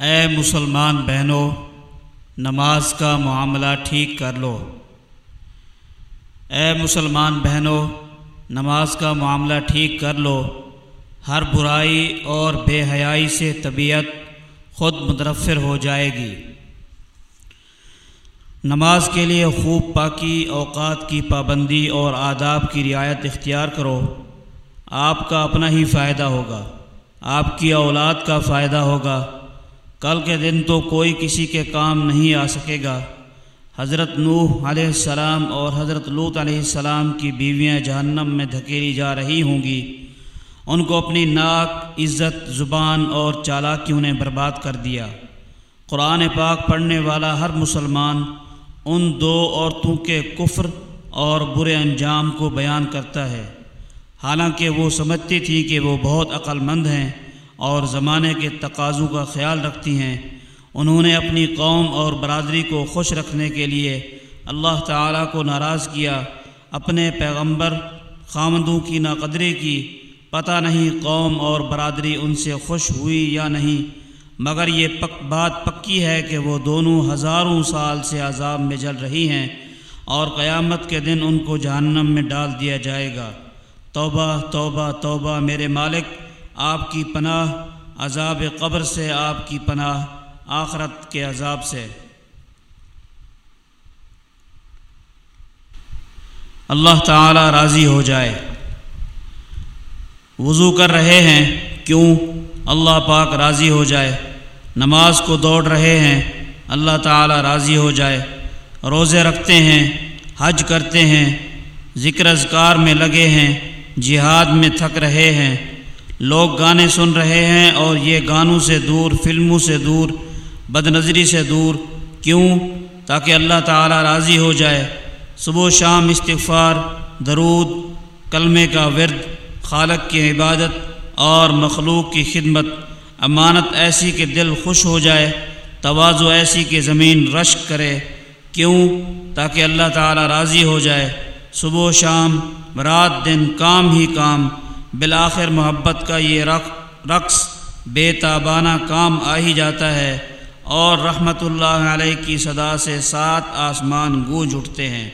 اے مسلمان بہنوں، نماز کا معاملہ ٹھیک کر لو۔ اے مسلمان بہنوں، نماز کا معاملہ ٹھیک کر لو۔ ہر برائی اور بے حیائی سے طبیعت خود مترفر ہو جائے گی۔ نماز کے لیے خوب پاکی اوقات کی پابندی اور آداب کی رعایت اختیار کرو۔ آپ کا اپنا ہی فائدہ ہوگا۔ آپ کی اولاد کا فائدہ ہوگا۔ کل کے دن تو کوئی کسی کے کام نہیں آ سکے گا۔ حضرت نوح علیہ السلام اور حضرت لوت علیہ السلام کی بیویاں جہنم میں دھکیلی جا رہی ہوں گی۔ ان کو اپنی ناک، عزت، زبان اور چالاکیوں نے برباد کر دیا۔ قرآن پاک پڑھنے والا ہر مسلمان ان دو عورتوں کے کفر اور برے انجام کو بیان کرتا ہے۔ حالانکہ وہ سمجھتی تھی کہ وہ بہت عقل مند ہیں۔ اور زمانے کے تقاضوں کا خیال رکھتی ہیں۔ انہوں نے اپنی قوم اور برادری کو خوش رکھنے کے لیے اللہ تعالیٰ کو ناراض کیا۔ اپنے پیغمبر خامدوں کی ناقدری کی پتہ نہیں قوم اور برادری ان سے خوش ہوئی یا نہیں، مگر یہ پک، بات پکی ہے کہ وہ دونوں ہزاروں سال سے عذاب میں جل رہی ہیں اور قیامت کے دن ان کو جہنم میں ڈال دیا جائے گا۔ توبہ توبہ توبہ میرے مالک آپ کی پناہ، عذاب قبر سے آپ کی پناہ، آخرت کے عذاب سے۔ اللہ تعالی راضی ہو جائے۔ وضو کر رہے ہیں، کیوں؟ اللہ پاک راضی ہو جائے۔ نماز کو دوڑ رہے ہیں، اللہ تعالی راضی ہو جائے۔ روزے رکھتے ہیں، حج کرتے ہیں۔ ذکر اذکار میں لگے ہیں، جہاد میں تھک رہے ہیں۔ لوگ گانے سن رہے ہیں اور یہ گانوں سے دور، فلموں سے دور بد نظری سے دور، کیوں؟ تاکہ اللہ تعالی راضی ہو جائے۔ صبح و شام استغفار، درود، کلمے کا ورد، خالق کی عبادت اور مخلوق کی خدمت۔ امانت ایسی کہ دل خوش ہو جائے توازو ایسی کہ زمین رشک کرے۔ کیوں؟ تاکہ اللہ تعالی راضی ہو جائے۔ صبح و شام، رات دن کام ہی کام۔ بالآخر محبت کا یہ رقص بے تابانہ کام آ ہی جاتا ہے اور رحمت اللہ علیہ کی صدا سے سات آسمان گونج اٹھتے ہیں۔